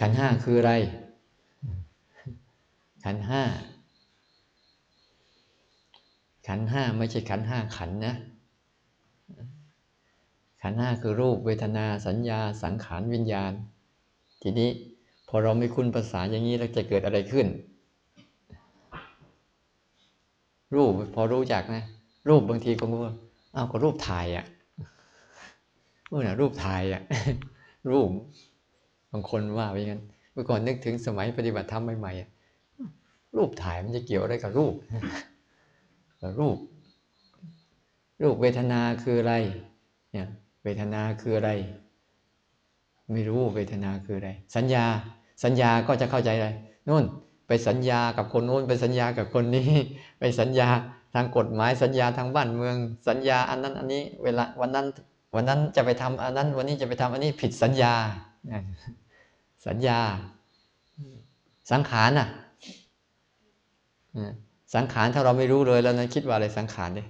ขันห้าคืออะไร ขันห้า ขันห้าไม่ใช่ขันห้าขันนะ ขันห้าคือรูปเวทนาสัญญาสังขารวิญญาณ ทีนี้พอเราไม่คุ้นภาษาอย่างนี้แล้วจะเกิดอะไรขึ้น รูปพอรู้จักนะ รูปบางทีก็ว่าอ้าวก็รูปถ่ายอะ่ะนู่นน่ะรูปถ่ายอะ่ะ รูป บางคนว่าไปงั้น เมื่อก่อนนึกถึงสมัยปฏิบัติธรรมใหม่ๆ รูปถ่ายมันจะเกี่ยวอะไรกับรูป รูป รูปเวทนาคืออะไร เนี่ย เวทนาคืออะไร ไม่รู้เวทนาคืออะไร สัญญา สัญญาก็จะเข้าใจอะไรนู่นไปสัญญากับคนโน้นไปสัญญากับคนนี้ ไปสัญญาทางกฎหมายสัญญาทางบ้านเมือง สัญญาอันนั้นอันนี้เวลาวันนั้นวันนั้นจะไปทำอันนั้นวันนี้จะไปทำอันนี้ผิดสัญญา สัญญา สังขารน่ะสังขารถ้าเราไม่รู้เลยแล้วนั้นคิดว่าอะไรสังขารเนี่ย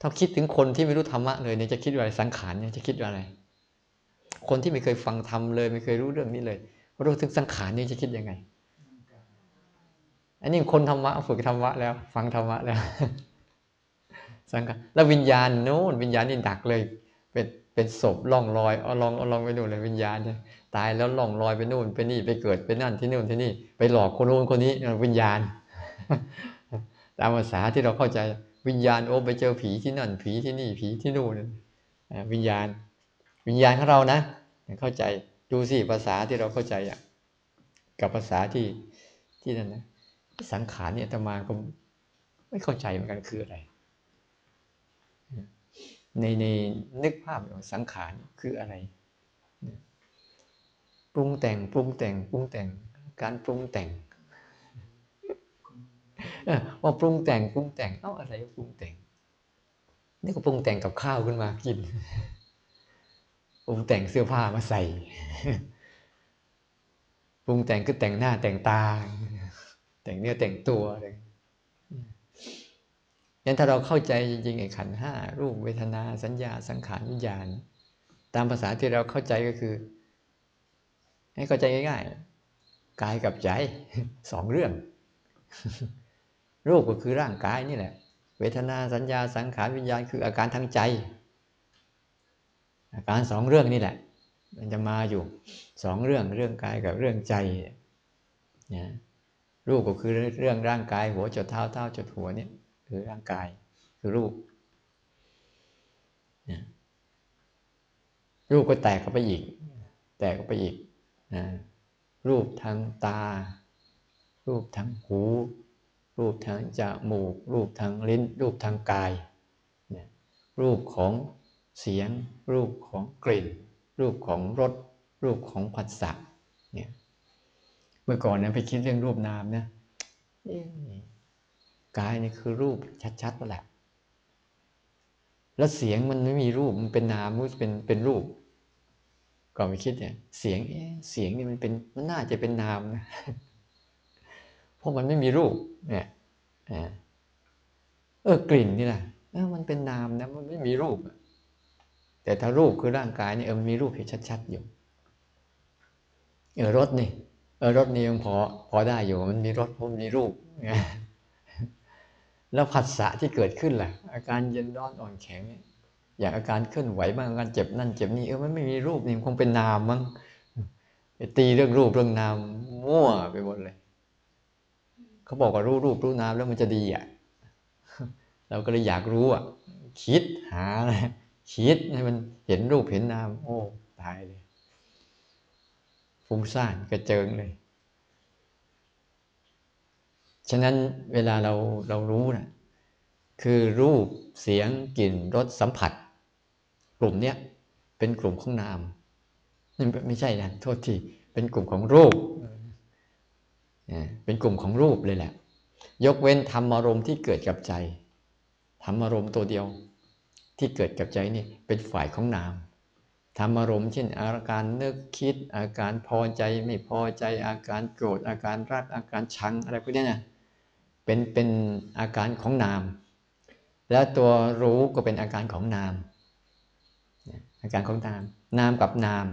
ถ้าคิดถึงคนที่ไม่รู้ธรรมะเลยเนี่ยจะคิดว่าอะไรสังขารเนี่ยจะคิดว่าอะไร คนที่ไม่เคยฟังธรรมเลย ไม่เคยรู้เรื่องนี้เลยรู้ถึงสังขารเนี่ยจะคิดยังไง อันนี้คนธรรมะฝึกธรรมะแล้ว ฟังธรรมะแล้วสังขารแล้ววิญญาณโน้นวิญญาณนี่ดักเลย เป็น เป็นศพล่องลอยเอาลองเอาลองไปนู่นเลยวิญญาณเนี่ยตายแล้วล่องลอยไปนู่นไปนี่ไปเกิดไปนั่นที่นู่นที่นี่ ไปหลอกคนโน้นคนนี้วิญญาณ ตามภาษาที่เราเข้าใจวิญญาณโอ้ไปเจอผีที่นั่น ผีที่นี่ผีที่นู่นวิญญาณ วิญญาณของเรานะเข้าใจดูสิภาษาที่เราเข้าใจอะกับภาษาที่ที่นั่นนะสังขารเนี่ยตมาก็ไม่เข้าใจเหมือนกันคืออะไร ในในนึกภาพของสังขารคืออะไร ปรุงแต่งปรุงแต่งปรุงแต่งการปรุงแต่งว่าปรุงแต่งปรุงแต่งเอ้าอะไรปรุงแต่ง นี่ก็ปรุงแต่งกับข้าวขึ้นมากินปรุงแต่งเสื้อผ้ามาใส่ปรุงแต่งคือแต่งหน้าแต่งตา แต่งเนื้อแต่งตัวอะไร ยันถ้าเราเข้าใจจริงๆไอ้ขันห้ารูปเวทนาสัญญาสังขารวิญญาณ ตามภาษาที่เราเข้าใจก็คือ ให้เข้าใจง่ายๆกายกับใจสองเรื่อง รูปก็คือร่างกายนี่แหละ เวทนาสัญญาสังขารวิญญาณคืออาการทางใจ อาการสองเรื่องนี่แหละ มันจะมาอยู่สองเรื่องเรื่องกายกับเรื่องใจนะรูปก็คือเรื่องร่างกายหัวจดเท้าเท้าจดหัวเนี่ย คือร่างกาย คือรูปนะรูปก็แตกเข้าไปอีก แตกเข้าไปอีกนะรูปทางตา รูปทางหู รูปทางจมูก รูปทางลิ้น รูปทางกายนะรูปของเสียง รูปของกลิ่น รูปของรส รูปของผัสสะเนี่ยเมื่อก่อนเนี่ยไปคิดเรื่องรูปนามนะ กายนี่คือรูปชัดๆนั่นแหละ แล้วเสียงมันไม่มีรูปมันเป็นนามมันเป็นเป็นรูปก่อนไปคิดเนี่ย เสียงเสียงนี่มันเป็นมันน่าจะเป็นนามนะเพราะมันไม่มีรูป เนี่ยเออกลิ่นนี่แหละมันเป็นนามนะมันไม่มีรูปแต่ถ้ารูปคือร่างกายเนี่เออมันมีรูปเห็นชัดๆอยู่เออรถนี่เออรถนี่ยังพอพอได้อยู่มันมีรถเพราะมันมีรูป แล้วผัสสะที่เกิดขึ้นแหละอาการเย็นร้อนอ่อนแข็งอย่างอาการเคลื่อนไหวบ้างอาการเจ็บนั่นเจ็บนี่เออมันไม่มีรูปนี่คงเป็นนามมั้งไปตีเรื่องรูปเรื่องนามมั่วไปหมดเลยเขาบอกว่ารู้รูปรู้นามแล้วมันจะดีอะเราก็เลยอยากรู้อะ คิดหาเลยคิดให้มันเห็นรูปเห็นนาม โอ้ตายเลยฟุ้งซ่านกระเจิงเลย ฉะนั้นเวลาเราเรารู้นะคือรูปเสียงกลิ่นรสสัมผัส กลุ่มเนี้ยเป็นกลุ่มของนามไม่ใช่นะโทษทีเป็นกลุ่มของรูปเป็นกลุ่มของรูปเลยแหละ ยกเว้นธรรมอารมณ์ที่เกิดกับใจธรรมอารมณ์ตัวเดียวที่เกิดกับใจนี่เป็นฝ่ายของนามธรรมอารมณ์เช่น อาการนึกคิด อาการพอใจไม่พอใจอาการโกรธอาการรักอาการชังอะไรพวกนี้นะ เป็นเป็นอาการของนาม แล้วตัวรู้ก็เป็นอาการของนาม อาการของนาม นามกับนาม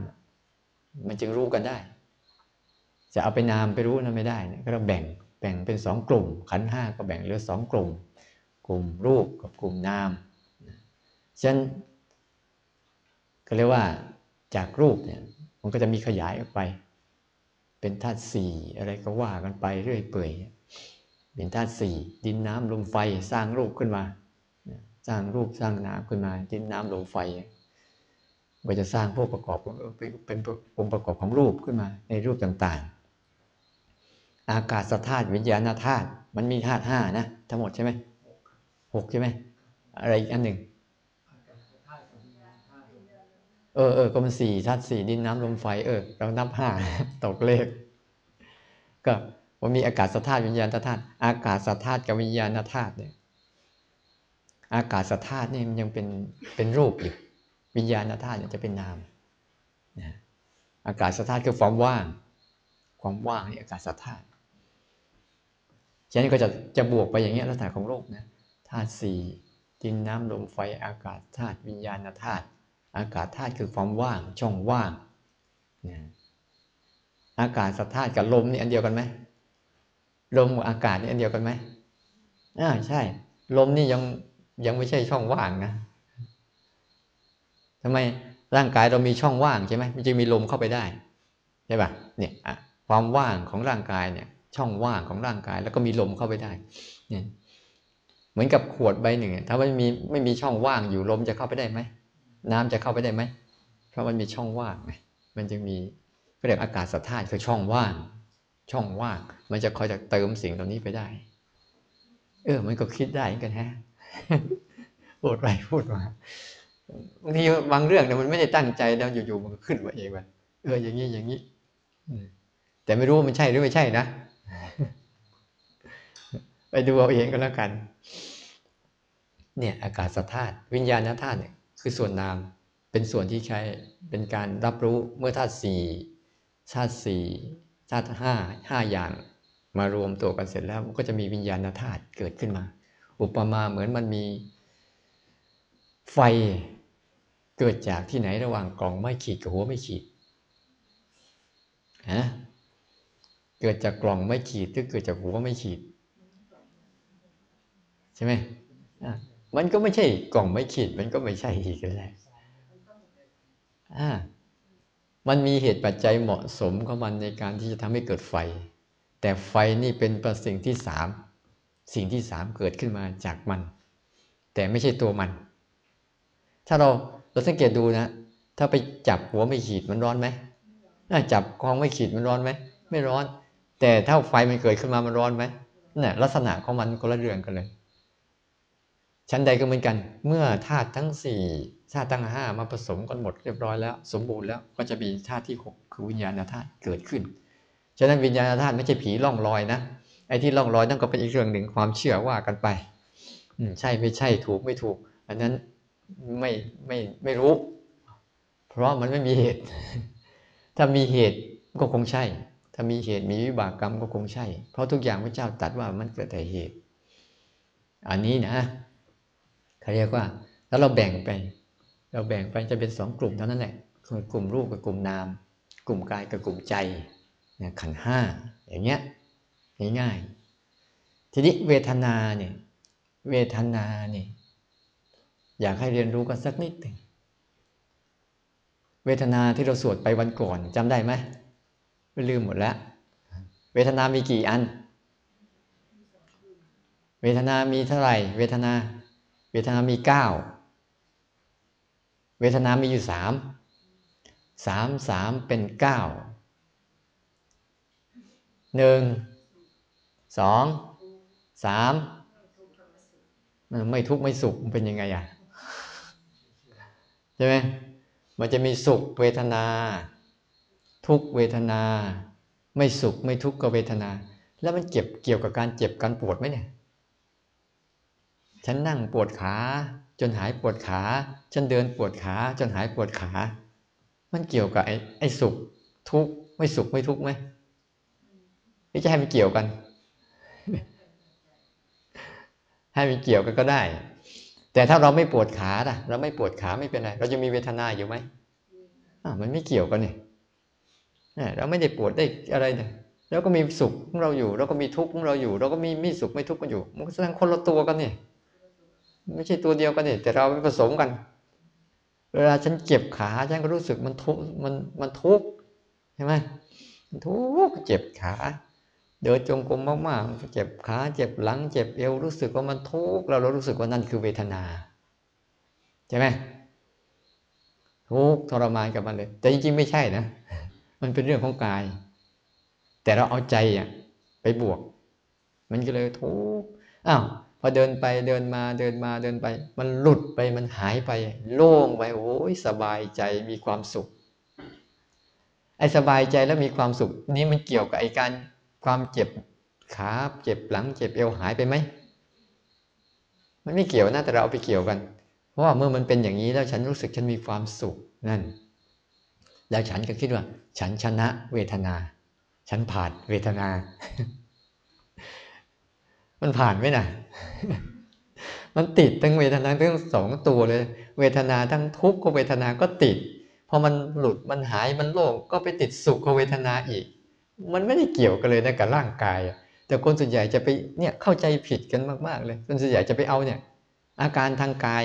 มันจึงรู้กันได้ จะเอาไปนามไปรู้นั้นไม่ได้ก็ต้องแบ่งแบ่งเป็นสองกลุ่ม ขันห้าก็แบ่งเหลือสองกลุ่ม กลุ่มรูปกับกลุ่มนามฉะนั้นก็เรียกว่าจากรูปเนี่ยมันก็จะมีขยายออกไป เป็นธาตุสี่อะไรก็ว่ากันไปเรื่อยเปื่อย เป็นธาตุสี่ดินน้ำลมไฟสร้างรูปขึ้นมา สร้างรูปสร้างนามขึ้นมา ดินน้ำลมไฟมันจะสร้างพวกประกอบเป็นองค์ประกอบของรูปขึ้นมา ในรูปต่างๆ อากาศธาตุวิญญาณธาตุมันมีธาตุห้านะทั้งหมดใช่ไหมหกใช่ไหมอะไรอีกอันหนึ่งเออเออก็มันสี่ธาตุสี่ดินน้ำลมไฟเออเรานับห้าตกเลขก็ ว่ามีอากาศธาตุวิญญาณธาตุอากาศธาตุกับวิญญาณธาตุเนี่ยอากาศธาตุนี่มันยังเป็นเป็นรูปอยู่วิญญาณธาตุเนี่ยจะเป็นนามนะอากาศธาตุคือความว่าง ความว่างนี่อากาศธาตุฉะนั้นก็จะจะบวกไปอย่างเงี้ยลักษณะของโลกนะธาตุสี่ดินน้ำลมไฟอากาศธาตุวิญญาณธาตุอากาศธาตุคือความว่างช่องว่างนะอากาศสธาตุกับลมนี่อันเดียวกันไหม ลมกับอากาศนี่อันเดียวกันไหมอ่าใช่ ลมนี่ยังยังไม่ใช่ช่องว่างนะทำไมร่างกายเรามีช่องว่างใช่ไหมมันจึงมีลมเข้าไปได้ใช่ป่ะเนี่ยความว่างของร่างกายเนี่ย ช่องว่างของร่างกาย แล้วก็มีลมเข้าไปได้เนี่ยเหมือนกับขวดใบหนึ่งถ้าไม่มีไม่มีช่องว่างอยู่ลมจะเข้าไปได้ไหมน้ำจะเข้าไปได้ไหมเพราะมันมีช่องว่างไงมันจึงมีก็เรียกอากาศสัทธาคือช่องว่าง ช่องว่าง มันจะคอยจะเติมสิ่งเหล่านี้ไปได้ เออ มันก็คิดได้กันฮะพูดไปพูดมาบางทีบางเรื่องเนี่ยมันไม่ได้ตั้งใจแล้วอยู่ๆมันก็ขึ้นมาเองว่าเอออย่างนี้อย่างนี้แต่ไม่รู้ว่ามันใช่หรือไม่ใช่นะไปดูเอาเองก็แล้วกัน เนี่ยอากาศธาตุวิญญาณธาตุเนี่ยคือส่วนนามเป็นส่วนที่ใช้เป็นการรับรู้เมื่อธาตุสี่ธาตุสี่ ธาตุห้าห้าอย่างมารวมตัวกันเสร็จแล้วก็จะมีวิญญาณธาตุเกิดขึ้นมา อุปมาเหมือนมันมี ไฟเกิดจากที่ไหนระหว่างกล่องไม่ขีดกับหัวไม่ขีดฮะเกิดจากกล่องไม่ขีดหรือเกิดจากหัวไม่ขีด ใช่ไหมมันก็ไม่ใช่กล่องไม่ขีด มันก็ไม่ใช่อีกแล้วอ่า มันมีเหตุปัจจัยเหมาะสมของมันในการที่จะทำให้เกิดไฟ แต่ไฟนี่เป็นประสิ่งที่สามสิ่งที่สามเกิดขึ้นมาจากมัน แต่ไม่ใช่ตัวมัน ถ้าเราเราสังเกตดูนะ ถ้าไปจับหัวไม่ขีดมันร้อนไหมถ้าจับกองไม่ขีดมันร้อนไหมไม่ร้อน แต่ถ้าไฟมันเกิดขึ้นมามันร้อนไหมนี่ลักษณะของมันคนละเรื่องกันเลย ชั้นใดก็เหมือนกัน เมื่อธาตุทั้งสี่ ธาตุทั้งห้ามาผสมกันหมดเรียบร้อยแล้ว สมบูรณ์แล้วก็จะมีธาตุที่หกคือวิญญาณธาตุเกิดขึ้น ฉะนั้นวิญญาณธาตุไม่ใช่ผีล่องลอยนะไอ้ที่ล่องลอยนั่นก็เป็นอีกเรื่องหนึ่งความเชื่อว่ากันไปอืใช่ไม่ใช่ถูกไม่ถูก อันนั้นไม่ไม่ไม่รู้ เพราะมันไม่มีเหตุ ถ้ามีเหตุก็คงใช่ ถ้ามีเหตุมีวิบากกรรมก็คงใช่ เพราะทุกอย่างพระเจ้าตัดว่ามันเกิดแต่เหตุ อันนี้นะเขาเรียกว่า แล้วเราแบ่งไป เราแบ่งไปจะเป็นสองกลุ่มเท่านั้นแหละคือกลุ่มรูปกับกลุ่มนาม กลุ่มกายกับกลุ่มใจเนี่ยขันห้าอย่างเงี้ยง่ายๆทีนี้เวทนาเนี่ยเวทนาเนี่ยอยากให้เรียนรู้กันสักนิดหนึ่งเวทนาที่เราสวดไปวันก่อนจำได้ไหมไม่ลืมหมดแล้วเวทนามีกี่อัน เวทนามีเท่าไหร่ เวทนา เวทนามีเก้า เวทนามีอยู่สาม สามสามเป็นเก้า หนึ่ง สอง สาม ไม่ทุกข์ไม่สุขมันเป็นยังไงอะ ใช่ไหม มันจะมีสุขเวทนา ทุกเวทนา ไม่สุขไม่ทุกข์ก็เวทนา แล้วมันเจ็บเกี่ยวกับการเจ็บการปวดไหมเนี่ย ฉันนั่งปวดขา จนหายปวดขา ฉันเดินปวดขา จนหายปวดขา มันเกี่ยวกับไอ้ไอ้สุขทุกข์ไม่สุขไม่ทุกข์ไหมไม่จะให้มันเกี่ยวกัน ให้มันเกี่ยวกันก็ได้ แต่ถ้าเราไม่ปวดขาล่ะ เราไม่ปวดขาไม่เป็นไร เราจะมีเวทนาอยู่ไหมอ่ามันไม่เกี่ยวกันเนี่ยเราไม่ได้ปวดได้อะไรเนี่ยแล้วก็มีสุขของเราอยู่เราก็มีทุกข์ของเราอยู่เราก็มีไมีสุขไม่ทุกข์กันอยู่ มันแสดงคนละตัวกันเนี่ย ไม่ใช่ตัวเดียวกันเนี่ยแต่เราผสมกัน เวลาฉันเจ็บขาฉันก็รู้สึกมันทุกมันมันทุกข์ใช่ไหมทุกข์เจ็บขา เดินจงกรมมากๆเจ็บขาเจ็บหลัง เจ็บเอวรู้สึกว่ามันทุกข์เราเรารู้สึกว่านั่นคือเวทนาใช่ไหมทุกข์ทรมานกับมันเลย แต่จริงๆไม่ใช่นะ มันเป็นเรื่องของกาย แต่เราเอาใจอะไปบวก มันก็เลยทุกข์อ้าว พอเดินไปเดินมาเดินมาเดินไป มันหลุดไปมันหายไป โล่งไปโอ้ยสบายใจมีความสุขไอ้สบายใจแล้วมีความสุข นี้มันเกี่ยวกับไอ้การความเจ็บขาเจ็บหลังเจ็บเอวหายไปไหมมันไม่เกี่ยวนะแต่เราเอาไปเกี่ยวกัน เพราะว่าเมื่อมันเป็นอย่างนี้แล้วฉันรู้สึกฉันมีความสุขนั่น แล้วฉันก็คิดว่า ฉันชนะเวทนา ฉันผ่านเวทนา มันผ่านไหมนะมันติดทั้งเวทนาทั้งสองตัวเลย เวทนาทั้งทุกขเวทนาก็ติดพอมันหลุดมันหายมันโล่งก็ไปติดสุขเวทนาอีก มันไม่ได้เกี่ยวกันเลยนะกับร่างกายแต่คนส่วนใหญ่จะไปเนี่ยเข้าใจผิดกันมากๆเลยคนส่วนใหญ่จะไปเอาเนี่ย อาการทางกาย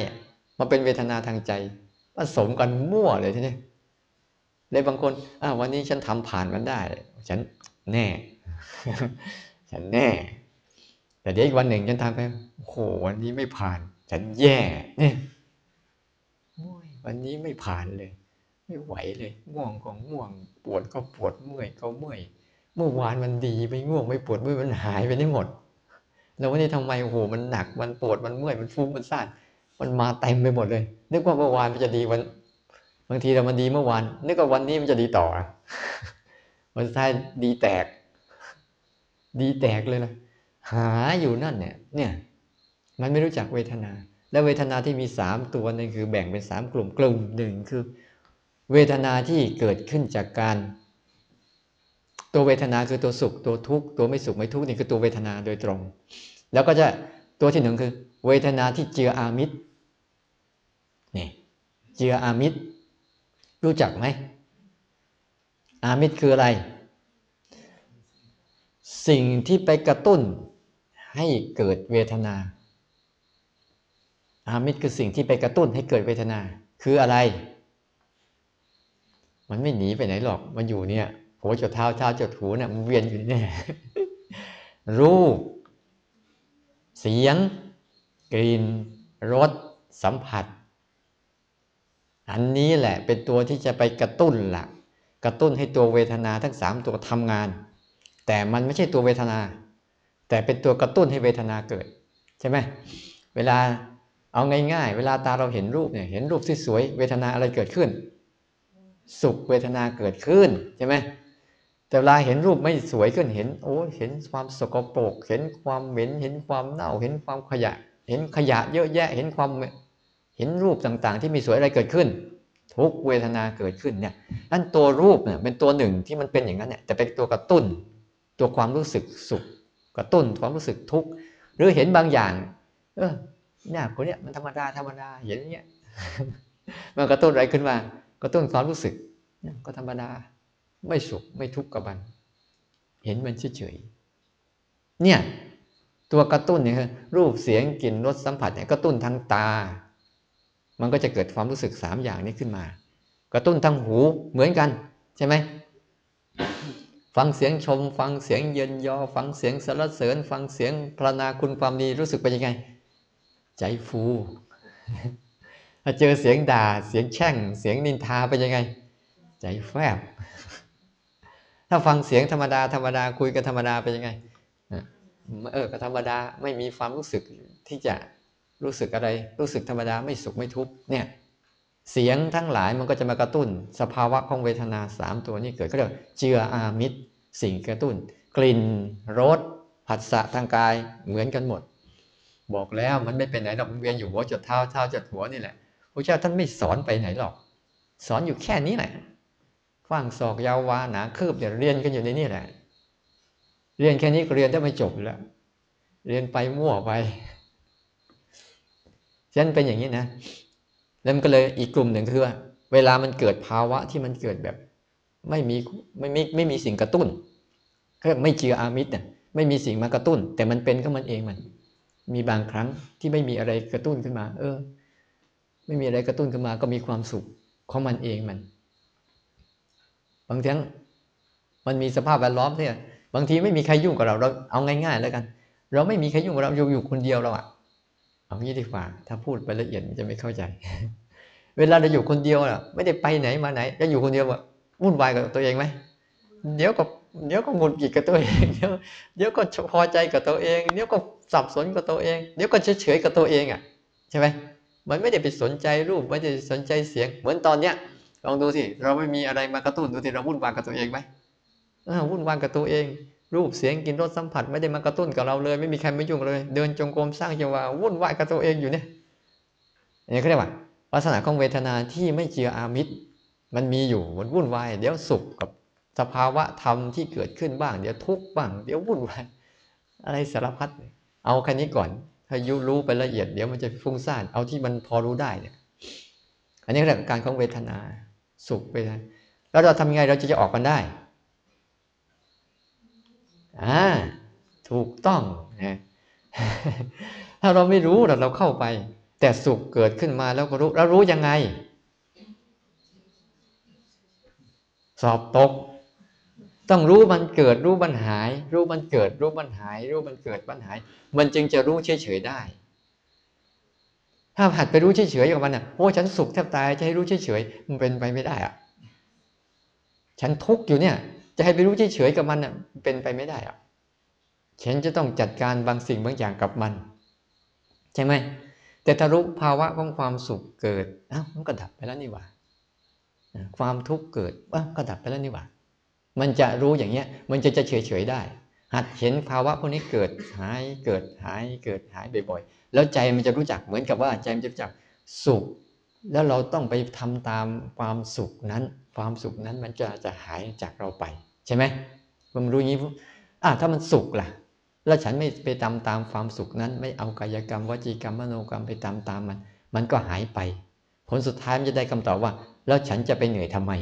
มาเป็นเวทนาทางใจผสมกันมั่วเลยทีนี้เลยบางคนอ่าวันนี้ฉันทำผ่านมันได้ ฉันแน่ ฉันแน่ แต่เดี๋ยวอีกวันหนึ่งฉันทำไปโอ้โหวันนี้ไม่ผ่าน ฉันแย่เนี่ยวันนี้ไม่ผ่านเลย ไม่ไหวเลยง่วงก็ง่วง ปวดก็ปวดเมื่อยก็เมื่อยเมื่อวานมันดีไม่ง่วงไม่ปวดเมื่อยมันหายไปได้หมด แล้ววันนี้ทำไมโอ้โหมันหนักมันปวดมันเมื่อยมันฟุ้งมันซ่านมันมาเต็มไปหมดเลยนึกว่าเมื่อวานมันจะดีวัน บางทีเรามันดีเมื่อวานนึกว่าวันนี้มันจะดีต่อวันท้ายดีแตก ดีแตกเลยนะ หาอยู่นั่นเนี่ยเนี่ยมันไม่รู้จักเวทนา แล้วเวทนาที่มีสามตัวนั่นคือแบ่งเป็นสามกลุ่มกลุ่มหนึ่งคือ เวทนาที่เกิดขึ้นจากการ ตัวเวทนาคือตัวสุขตัวทุกข์ตัวไม่สุขไม่ทุกข์นี่คือตัวเวทนาโดยตรง แล้วก็จะตัวที่หนึ่งคือ เวทนาที่เจืออามิตรนี่เจืออามิตร รู้จักไหมอามิตรคืออะไร สิ่งที่ไปกระตุ้น ให้เกิดเวทนาอามิตรคือสิ่งที่ไปกระตุ้นให้เกิดเวทนา คืออะไร มันไม่หนีไปไหนหรอก มันอยู่เนี่ยหัวจดเท้าเท้าจดหูเนี่ยมันเวียนอยู่นี่รูป เสียง กลิ่นรสสัมผัส อันนี้แหละเป็นตัวที่จะไปกระตุ้นหลักกระตุ้นให้ตัวเวทนาทั้งสามตัวทำงาน แต่มันไม่ใช่ตัวเวทนา แต่เป็นตัวกระตุ้นให้เวทนาเกิด ใช่ไหมเวลาเอาง่ายๆ เวลาตาเราเห็นรูปเนี่ยเห็นรูปที่สวยเวทนาอะไรเกิดขึ้น สุขเวทนาเกิดขึ้นใช่ไหมแต่เวลาเห็นรูปไม่สวยขึ้นเห็นโอ้เห็นความสกปรก เห็นความเหม็น เห็นความเน่า เห็นความขยะ เห็นขยะเยอะแยะ เห็นความเห็นรูปต่างๆ ที่มีสวยอะไรเกิดขึ้น ทุกเวทนาเกิดขึ้นเนี่ยนั่นตัวรูปเนี่ยเป็นตัวหนึ่งที่มันเป็นอย่างนั้นเนี่ยแต่เป็นตัวกระตุ้น ตัวความรู้สึกสุข กระตุ้นความรู้สึกทุกข์หรือเห็นบางอย่าง เออเนี่ยคนเนี้ยมันธรรมดาธรรมดาเห็นเนี้ยมันกระตุ้นอะไรขึ้นมา กระตุ้นความรู้สึกก็ธรรมดา ไม่สุขไม่ทุกข์กับมัน เห็นมันเฉยๆเนี่ย ตัวกระตุ้นเนี่ยรูปเสียงกลิ่นรสสัมผัสเนี่ยกระตุ้นทางตา มันก็จะเกิดความรู้สึกสามอย่างนี้ขึ้นมา กระตุ้นทางหูเหมือนกัน ใช่ไหม ฟังเสียงชม ฟังเสียงเยินยอ ฟังเสียงสรรเสริญ ฟังเสียงพรณนาคุณความดีรู้สึกเป็นยังไง ใจฟูถ้าเจอเสียงด่าเสียงแช่ง เสียงนินทาเป็นยังไง ใจแฟบ ถ้าฟังเสียงธรรมดาธรรมดาคุยกันธรรมดาเป็นยังไงเออก็ธรรมดาไม่มีความรู้สึกที่จะรู้สึกอะไร รู้สึกธรรมดาไม่สุขไม่ทุกข์เนี่ยเสียงทั้งหลายมันก็จะมากระตุ้น สภาวะของเวทนาสามตัวนี้เกิดก็เรียกเจืออามิตร สิ่งกระตุ้น กลิ่นรสผัสสะทางกายเหมือนกันหมด บอกแล้วมันไม่เป็นไหนหรอกมันเวียนอยู่หัวจดเท้าเท้าจดหัวนี่แหละพระเจ้าท่านไม่สอนไปไหนหรอก สอนอยู่แค่นี้แหละฟังศอกยาววาหนาคืบเนี่ยเรียนกันอยู่ในนี่แหละ เรียนแค่นี้ก็เรียนได้ไม่จบแล้ว เรียนไปมั่วไปฉะนั้นเป็นอย่างนี้นะแล้วมันก็เลยอีกกลุ่มหนึ่งคือว่าเวลามันเกิดภาวะที่มันเกิดแบบ ไม่มีไม่ไมีไม่มีสิ่งกระตุ้นก็ไม่เจืออามิตรเนี่ยไม่มีสิ่งมากระตุ้น แต่มันเป็นก็มันเองมัน มีบางครั้งที่ไม่มีอะไรกระตุ้นขึ้นมา เออ ไม่มีอะไรกระตุ้นขึ้นมา ก็มีความสุขของมันเองมัน บางครั้งมันมีสภาพแวดล้อมเนี่ยบางทีไม่มีใครยุ่งกับเราเราเอาง่ายๆแล้วกัน เราไม่มีใครยุ่งกับเราอยู่อยู่คนเดียวเราอะเอางี้ดีกว่า ถ้าพูดไปละเอียดมันจะไม่เข้าใจ เวลาเราอยู่คนเดียวอะไม่ได้ไปไหนมาไหนจะอยู่คนเดียวอะ วุ่นวายกับตัวเองไหมเดี๋ยวก็เดี๋ยวก็หงุดหงิดกับตัวเองเดี๋ยวเดี๋ยวก็พอใจกับตัวเอง เดี๋ยวก็สับสนกับตัวเอง เดี๋ยวก็เฉยๆกับตัวเองอะใช่ไหมมันไม่ได้ไปสนใจรูปไม่ได้สนใจเสียง เหมือนตอนเนี้ยลองดูสิเราไม่มีอะไรมากระตุ้นดูสิเราวุ่นวายกับตัวเองไหมวุ่นวายกับตัวเอง รูปเสียงกินรสสัมผัสไม่ได้มากระตุ้นกับเราเลย ไม่มีใครมายุ่งเลย เดินจงกรมสร้างจังหวะวุ่นวายกับตัวเองอยู่เนี่ยอันนี้เขาเรียกว่าลักษณะของเวทนาที่ไม่เจืออามิตร มันมีอยู่มันวุ่นวายเดี๋ยวสุขกับสภาวะธรรมที่เกิดขึ้นบ้าง เดี๋ยวทุกข์บ้าง เดี๋ยววุ่นวายอะไรสารพัดเอาแค่นี้ก่อน ถ้ายุรู้ไปละเอียดเดี๋ยวมันจะฟุ้งซ่านเอาที่มันพอรู้ได้เนี่ย อันนี้เรียกการของเวทนา สุขไปแล้วเราทำยังไงเราจะจะออกกันได้อ่าถูกต้องนะถ้าเราไม่รู้เราเราเข้าไป แต่สุขเกิดขึ้นมาแล้วก็รู้แล้วรู้ยังไง สอบตก ต้องรู้มันเกิดรู้มันหาย รู้มันเกิดรู้มันหาย รู้มันเกิดมันหาย มันจึงจะรู้เฉยๆได้ ถ้าหัดไปรู้เฉยๆกับมันอะโอ้ฉันสุขแทบตายจะให้รู้เฉยๆมันเป็นไปไม่ได้อะฉันทุกข์อยู่เนี่ย จะให้ไปรู้เฉยๆกับมันอะเป็นไปไม่ได้อะฉันจะต้องจัดการบางสิ่งบางอย่างกับมัน ใช่ไหมแต่ถ้ารู้ภาวะของความสุขเกิดอ้าวมันก็ดับไปแล้วนี่หว่า ความทุกข์เกิดอ้าก็ดับไปแล้วนี่หว่า มันจะรู้อย่างเงี้ย มันจะจะเฉยๆได้ หัดเห็นภาวะพวกนี้เกิดหายเกิดหายเกิดหายบ่อยๆ แล้วใจมันจะรู้จักเหมือนกับว่าใจมันจะรู้จักสุข แล้วเราต้องไปทำตามความสุขนั้น ความสุขนั้นมันจะจะหายจากเราไป ใช่ไหมมันรู้อย่างนี้อะถ้ามันสุขล่ะ แล้วฉันไม่ไปตามตามความสุขนั้น ไม่เอากายกรรมวจีกรรมมโนกรรมไปตามตามมัน มันก็หายไป ผลสุดท้ายมันจะได้คำตอบว่า แล้วฉันจะไปเหนื่อยทำไม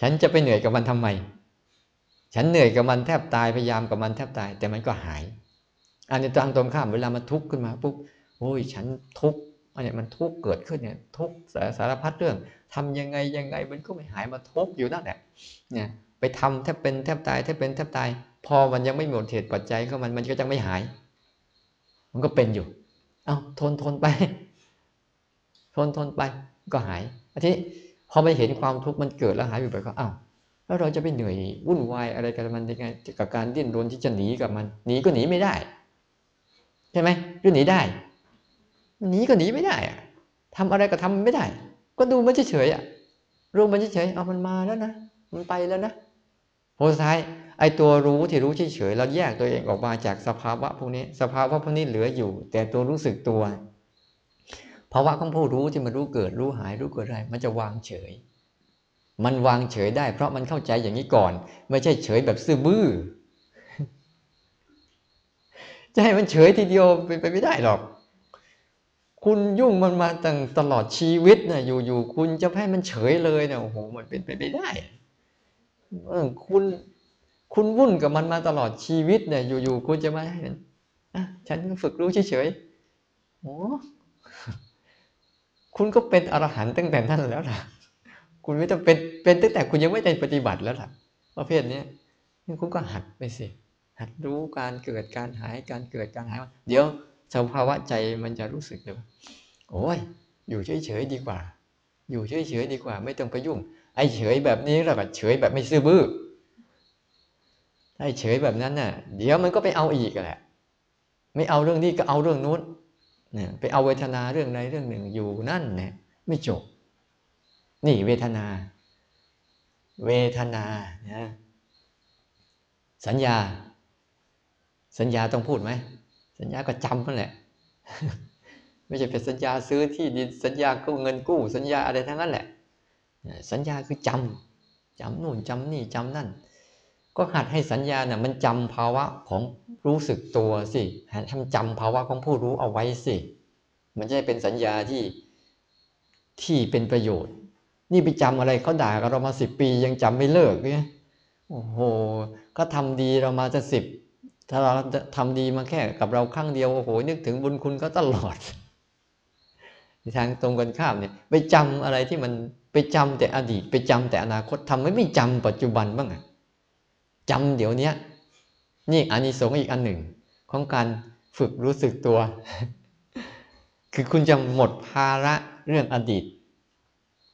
ฉันจะไปเหนื่อยกับมันทำไม ฉันเหนื่อยกับมันแทบตายพยายามกับมันแทบตาย แต่มันก็หาย อันนี้ทางตรงข้ามเวลามันทุกข์ขึ้นมาปุ๊บโอ้ยฉันทุกข์อันนี้มันทุกข์เกิดขึ้นเนี่ย ทุกข์สารพัดเรื่องทำยังไงยังไงมันก็ไม่หายมาทุกข์อยู่นั่นแหละเนี่ยไปทำแทบเป็นแทบตายแทบเป็นแทบตาย พอมันยังไม่หมดเหตุปัจจัยของมันมันก็จะไม่หาย มันก็เป็นอยู่ เอ้าทนทนไป ทนทนไปก็หายอาทิพอไปเห็นความทุกข์มันเกิดแล้วหายไปก็เอ้าแล้วเราจะไปเหนื่อยวุ่นวายอะไรกับมันยังไงกับการดิ้นรนที่จะหนีกับมันหนีก็หนีไม่ได้ใช่ไหมหรือหนีได้หนีก็หนีไม่ได้อะทำอะไรก็ทำไม่ได้ ก็ดูมันเฉยๆอะรู้มันเฉยๆเอามันมาแล้วนะมันไปแล้วนะผลสุดท้ายไอ้ตัวรู้ที่รู้เฉยๆเราแยกตัวเองออกมาจากสภาวะพวกนี้ สภาวะพวกนี้เหลืออยู่ แต่ตัวรู้สึกตัว ภาวะของผู้รู้ที่มันรู้เกิดรู้หายรู้เกิดอะไร มันจะวางเฉย มันวางเฉยได้ เพราะมันเข้าใจอย่างนี้ก่อน ไม่ใช่เฉยแบบซื่อบื้อจะให้มันเฉยทีเดียวไปไปไม่ได้หรอก คุณยุ่งมันมาตั้งตลอดชีวิตนะอยู่ๆคุณจะให้มันเฉยเลยเนะโอ้โหมันเป็นไปไม่ได้เออคุณคุณวุ่นกับมันมาตลอดชีวิตเนี่ย อยู่ๆคุณจะมาให้ฉันฝึกรู้เฉยๆโอ้ คุณก็เป็นอรหันต์ตั้งแต่นั้นแล้วล่ะ คุณไม่ต้องเป็นเป็นตั้งแต่คุณยังไม่ได้ปฏิบัติแล้วล่ะประเภทนี้คุณก็หัดไปสิ หัดรู้การเกิดการหายการเกิดการหาย เดี๋ยวสภาวะใจมันจะรู้สึกเลยว่าโอ้ยอยู่เฉยๆดีกว่า อยู่เฉยๆดีกว่า ไม่ต้องไปยุ่ง ไอ้เฉยแบบนี้เราก็เฉยแบบไม่ซื่อบื้อไอ้เฉยแบบนั้นน่ะ เดี๋ยวมันก็ไปเอาอีกแหละ ไม่เอาเรื่องนี้ก็เอาเรื่องนู้น เนี่ยไปเอาเวทนาเรื่องใดเรื่องหนึ่งอยู่นั่นเนี่ยไม่จบ นี่เวทนา เวทนานะสัญญา สัญญาต้องพูดไหม สัญญาก็จำนั่นแหละ ไม่ใช่เป็นสัญญาซื้อที่ดินสัญญากู้เงินกู้ สัญญาอะไรทั้งนั้นแหละ สัญญาคือจำจำนู่นจำนี่จำนั่น ก็หัดให้สัญญาเนี่ยมันจำภาวะของ รู้สึกตัวสิให้มันจำภาวะของผู้รู้เอาไว้สิ มันจะเป็นสัญญาที่ที่เป็นประโยชน์ นี่ไปจำอะไรเขาด่ากับเรามาสิบปียังจำไม่เลิกเนี่ยโอ้โหก็ทำดีเรามาจะสิบถ้าเราทำดีมาแค่กับเราครั้งเดียวโอ้โหนึกถึงบุญคุณก็ตลอดทางตรงกันข้ามเนี่ยไปจำอะไรที่มันไปจำแต่อดีต ไปจำแต่อนาคตทำไม่ไม่จำปัจจุบันบ้างอะจำเดี๋ยวนี้ นี่อานิสงส์อีกอันหนึ่ง ของการฝึกรู้สึกตัว คือคุณจะหมดภาระเรื่องอดีต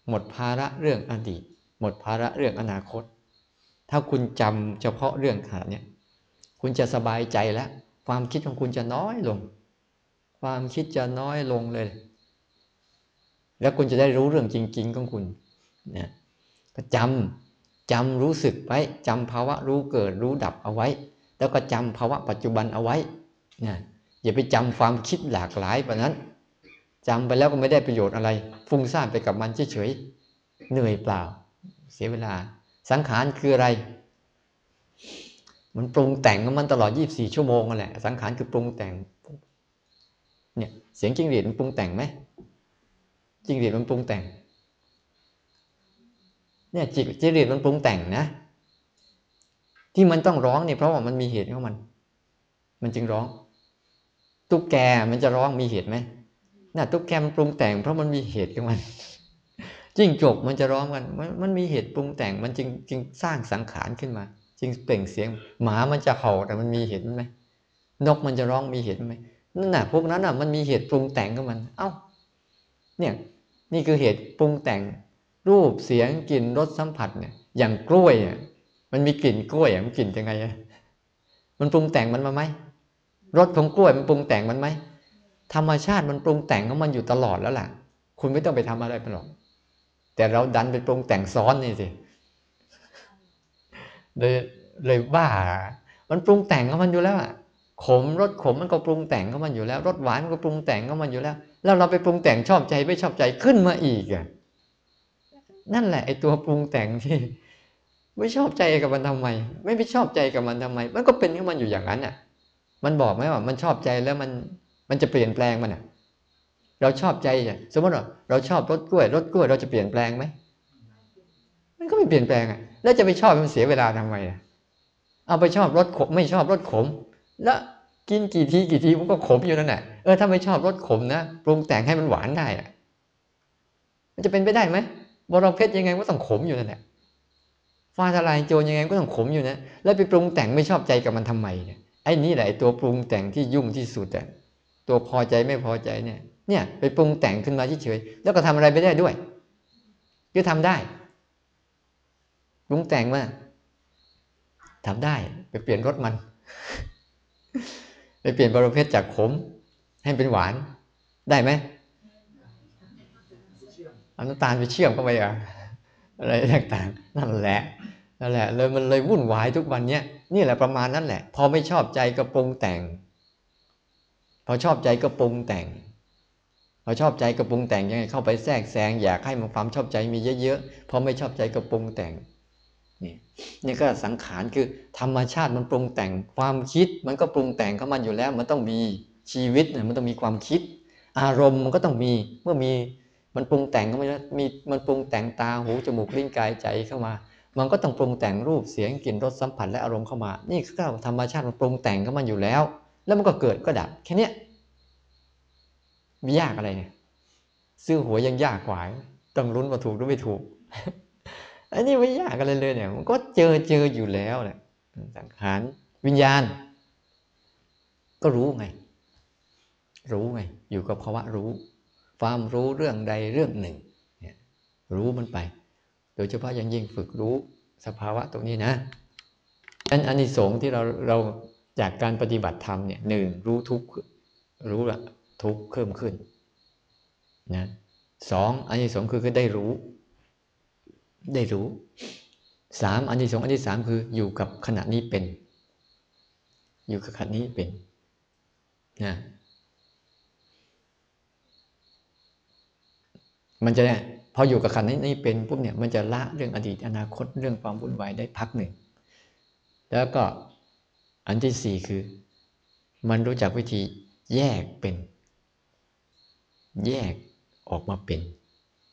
หมดภาระเรื่องอดีต หมดภาระเรื่องอนาคต ถ้าคุณจำเฉพาะเรื่องขนาดนี้คุณจะสบายใจแล้ว ความคิดของคุณจะน้อยลง ความคิดจะน้อยลงเลย แล้วคุณจะได้รู้เรื่องจริง ๆ ของคุณนี่ยจำจำรู้สึกไว้จำภาวะรู้เกิดรู้ดับเอาไว้ แล้วก็จำภาวะปัจจุบันเอาไว้นี่ยอย่าไปจำความคิดหลากหลายแบบนั้นจำไปแล้วก็ไม่ได้ประโยชน์อะไร ฟุ้งซ่านไปกับมันเฉยๆเหนื่อยเปล่า เสียเวลา สังขารคืออะไร มันปรุงแต่งมันตลอด 24 ชั่วโมงนั่นแหละ สังขารคือปรุงแต่งเนี่ยเสียงจิ้งหรีดมันปรุงแต่งไหมจิ้งหรีดมันปรุงแต่งเนี่ยจิตจิ้งหรีดมันปรุงแต่งนะ ที่มันต้องร้องเนี่ยเพราะว่ามันมีเหตุของมัน มันจึงร้อง ตุ๊กแกมันจะร้องมีเหตุไหมน่ะตุ๊กแกมันปรุงแต่ง เพราะมันมีเหตุของมันจิ้งจกมันจะร้องกันมันมันมีเหตุปรุงแต่งมันจึงจึงสร้างสังขารขึ้นมา จึงเปล่งเสียง หมามันจะเห่าแต่มันมีเหตุไหมนกมันจะร้องมีเหตุไหมนั่นน่ะพวกนั้นน่ะมันมีเหตุปรุงแต่งของมัน เอ้า เนี่ยนี่คือเหตุปรุงแต่งรูปเสียงกลิ่นรสสัมผัสเนี่ยอย่างกล้วยเนี่ย มันมีกลิ่นกล้วยมันกลิ่นยังไงอะมันปรุงแต่งมันมาไหมรสของกล้วยมันปรุงแต่งมันไหมธรรมชาติมันปรุงแต่งของมันอยู่ตลอดแล้วล่ะ คุณไม่ต้องไปทำอะไรไปหรอก แต่เราดันไปปรุงแต่งซ้อนนี่สิเลยเลยบ้า มันปรุงแต่งของมันอยู่แล้วอะขมรสขมมันก็ปรุงแต่งของมันอยู่แล้วรสหวานมันก็ปรุงแต่งของมันอยู่แล้ว แล้วเราไปปรุงแต่งชอบใจไม่ชอบใจขึ้นมาอีกอะนั่นแหละไอ้ตัวปรุงแต่งที่ ไม่ชอบใจกับมันทำไม ไม่ไปชอบใจกับมันทำไม มันก็เป็นของมันอยู่อย่างนั้นอะ มันบอกไหมว่า มันชอบใจแล้วมันมันจะเปลี่ยนแปลงมันอะ เราชอบใจอะสมมติว่าเราชอบรสกล้วยรสกล้วยเราจะเปลี่ยนแปลงไหมมันก็ไม่เปลี่ยนแปลงอะ แล้วจะไปชอบมันเสียเวลาทำไมเอาไปชอบรสขมไม่ชอบรสขม แล้วกินกี่ทีกี่ทีมันก็ขมอยู่นั่นแหละเออถ้าไม่ชอบรสขมนะปรุงแต่งให้มันหวานได้อะมันจะเป็นไปได้ไหมบรเพชรยังไงก็ต้องขมอยู่นั่นแหละ ฟ้าทลายโจรยังไงก็ต้องขมอยู่นะ แล้วไปปรุงแต่งไม่ชอบใจกับมันทำไมเนี่ยไอ้นี่แหละตัวปรุงแต่งที่ยุ่งที่สุดอะตัวพอใจไม่พอใจเนี่ย เนี่ยไปปรุงแต่งขึ้นมาเฉยๆแล้วก็ทำอะไรไปได้ด้วยก็ทำได้ปรุงแต่งมาทำได้ ไปเปลี่ยนรสมัน ไปเปลี่ยนบรเพชจากขม ให้เป็นหวานได้ไหมเอาน้ำตาลไปเชื่อมเข้าไปอะ อะไรต่างๆ นั่นแหละนั่นแหละเลยมันเลยวุ่นวายทุกวันเนี้ยนี่แหละประมาณนั้นแหละ พอไม่ชอบใจก็ปรุงแต่ง พอชอบใจก็ปรุงแต่ง พอชอบใจก็ปรุงแต่งยังไงเข้าไปแทรกแซงอยากให้มันความชอบใจมีเยอะๆพอไม่ชอบใจก็ปรุงแต่งนี่นี่ก็สังขารคือธรรมชาติมันปรุงแต่งความคิดมันก็ปรุงแต่งเข้ามันอยู่แล้ว มันต้องมีชีวิตมันต้องมีความคิด อารมณ์มันก็ต้องมีเมื่อมี มันปรุงแต่งเข้ามามีมันปรุงแต่งตาหูจมูกลิ้นกายใจเข้ามา มันก็ต้องปรุงแต่งรูปเสียงกลิ่นรสสัมผัสและอารมณ์เข้ามา นี่ก็ธรรมชาติมันปรุงแต่งเข้ามันอยู่แล้ว แล้วมันก็เกิดก็ดับแค่นี้มียากอะไรเนี่ยซื้อหัวยังยากกว่าต้องลุ้นว่าถูกหรือไม่ถูกอันนี้ไม่ยากอะไรเลยเนี่ยมันก็เจอเจออยู่แล้วแหละสังขารวิญญาณ ก็รู้ไง รู้ไง อยู่กับภาวะรู้ ความรู้เรื่องใดเรื่องหนึ่งเนี่ยรู้มันไป โดยเฉพาะยังยิ่งฝึกรู้สภาวะตรงนี้นะอันอันนี้สงที่เราเราจากการปฏิบัติธรรมเนี่ยหนึ่งรู้ทุกรู้ละทุกเพิ่มขึ้นนะสองอันนี้สงคือคือได้รู้ ได้รู้สามอันที่สองอันที่สามคืออยู่กับขณะนี้เป็น อยู่กับขณะนี้เป็นนะ มันจะพออยู่กับขณะนี้เป็นปุ๊บเนี่ยมันจะละเรื่องอดีตอนาคตเรื่องความวุ่นวายได้พักหนึ่ง แล้วก็อันที่สี่คือ มันรู้จักวิธีแยกเป็น แยกออกมาเป็น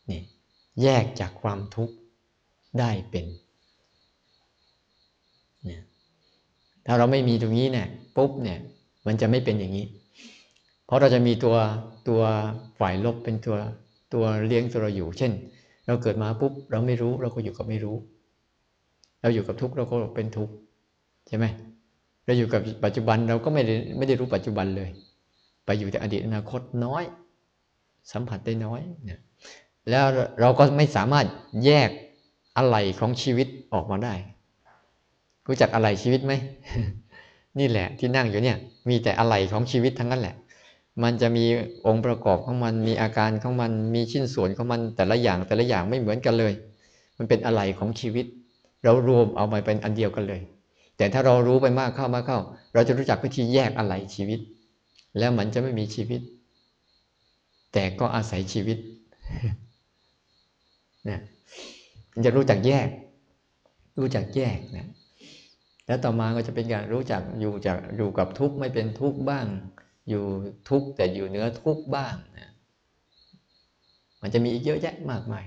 นี่แยกจากความทุกข์ได้เป็นเนี่ยถ้าเราไม่มีตรงนี้เนี่ยปุ๊บเนี่ยมันจะไม่เป็นอย่างนี้ เพราะเราจะมีตัวตัวฝ่ายลบเป็นตัว ตัวเลี้ยงตัวเราอยู่ เช่น เราเกิดมาปุ๊บเราไม่รู้เราก็อยู่กับไม่รู้ เราอยู่กับทุกข์เราก็เป็นทุกข์ใช่ไหมเราอยู่กับปัจจุบันเราก็ไม่ได้ไม่ได้รู้ปัจจุบันเลย ไปอยู่แต่อดีตอนาคตน้อย สัมผัสได้น้อยเนี่ยแล้วเราก็ไม่สามารถแยกอะไรของชีวิตออกมาได้ รู้จักอะไรชีวิตไหม นี่แหละที่นั่งอยู่เนี่ย มีแต่อะไรของชีวิตทั้งนั้นแหละ มันจะมีองค์ประกอบของมัน มีอาการของมัน มีชิ้นส่วนของมันแต่ละอย่างแต่ละอย่างไม่เหมือนกันเลย มันเป็นอะไรของชีวิต เรารวมเอามาเป็นอันเดียวกันเลย แต่ถ้าเรารู้ไปมากเข้ามากเข้า เราจะรู้จักวิธีแยกอะไรชีวิต แล้วมันจะไม่มีชีวิต แต่ก็อาศัยชีวิตนะจะรู้จักแยก รู้จักแยกนะแล้วต่อมาก็จะเป็นการรู้จักอยู่จากอยู่กับทุกข์ไม่เป็นทุกข์บ้าง อยู่ทุกข์แต่อยู่เนื้อทุกข์บ้างนะมันจะมีอีกเยอะแยะมากมาย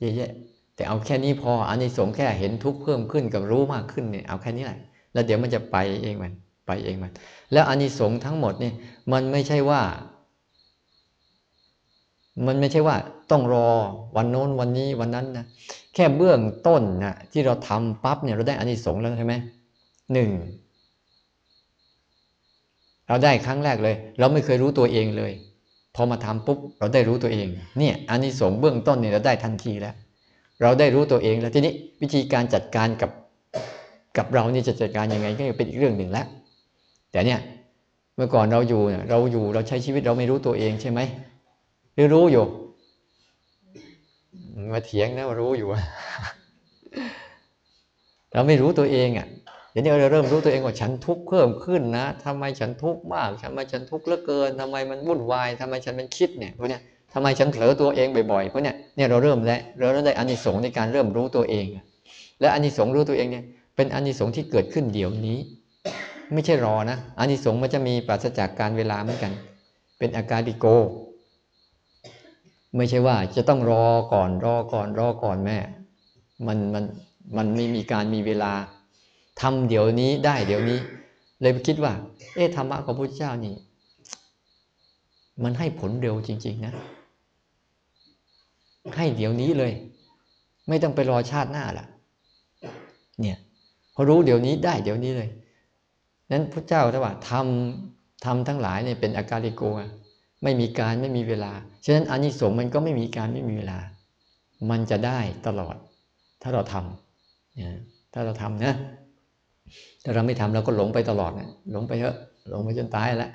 เยอะแยะ แต่เอาแค่นี้พออันนี้สงแค่เห็นทุกข์เพิ่มขึ้นกับรู้มากขึ้นเนี่ยเอาแค่นี้แหละแล้วเดี๋ยวมันจะไปเองมันไปเองมัน แล้วอานิสงส์ทั้งหมดเนี่ยมันไม่ใช่ว่า มันไม่ใช่ว่าต้องรอวันโน้นวันนี้วันนั้นนะแค่เบื้องต้นนะที่เราทำปั๊บเนี่ยเราได้อานิสงส์แล้วใช่ไหมหนึ่ง เราได้ครั้งแรกเลย เราไม่เคยรู้ตัวเองเลย พอมาทำปุ๊บเราได้รู้ตัวเอง เนี่ยอานิสงส์เบื้องต้นเนี่ยเราได้ทันทีแล้ว เราได้รู้ตัวเองแล้วทีนี้วิธีการจัดการกับกับเรานี่จะจัดการยังไงก็เป็นอีกเรื่องหนึ่งแล้วแต่เนี่ยเมื่อก่อนเราอยู่เราอยู่เราใช้ชีวิตเราไม่รู้ตัวเองใช่ไหมหรือรู้อยู่มาเถียงนะว่ารู้อยู่เราไม่รู้ตัวเองอะ เดี๋ยวนี้เราเริ่มรู้ตัวเองว่าฉันทุกข์เพิ่มขึ้นนะทำไมฉันทุกข์มากทำไมฉันทุกข์เหลือเกินทำไมมันวุ่นวายทำไมฉันมันคิดเนี่ยพวกเนี้ยทำไมฉันเผลอตัวเองบ่อยๆเพราเนี้ยเนี่ยเราเริ่มแล้วเราได้อานิสงส์ในการเริ่มรู้ตัวเอง และอานิสงส์รู้ตัวเองเนี่ยเป็นอานิสงส์ที่เกิดขึ้นเดี๋ยวนี้ ไม่ใช่รอนะอานิสงส์มันจะมีปราศจากการเวลาเหมือนกัน เป็นอาการดิโก ไม่ใช่ว่าจะต้องรอก่อนรอก่อนรอก่อนแม่ มันมันมันไม่มีการมีเวลา ทำเดี๋ยวนี้ได้เดี๋ยวนี้ เลยไปคิดว่า เอ๊ะธรรมะของพระเจ้านี่ มันให้ผลเร็วจริง ๆ นะ ให้เดี๋ยวนี้เลย ไม่ต้องไปรอชาติหน้าล่ะ เนี่ยพอรู้เดี๋ยวนี้ได้เดี๋ยวนี้เลยนั้นพระเจ้าถ้าว่าทำทำทั้งหลายเนี่ยเป็นอาการิโกไม่มีการไม่มีเวลา ฉะนั้นอานิสงส์มันก็ไม่มีการไม่มีเวลา มันจะได้ตลอด ถ้าเราทำนะถ้าเราทำนะ ถ้าเราไม่ทำเราก็หลงไปตลอดเนี่ยหลงไปเยอะหลงไปจนตายแล้ว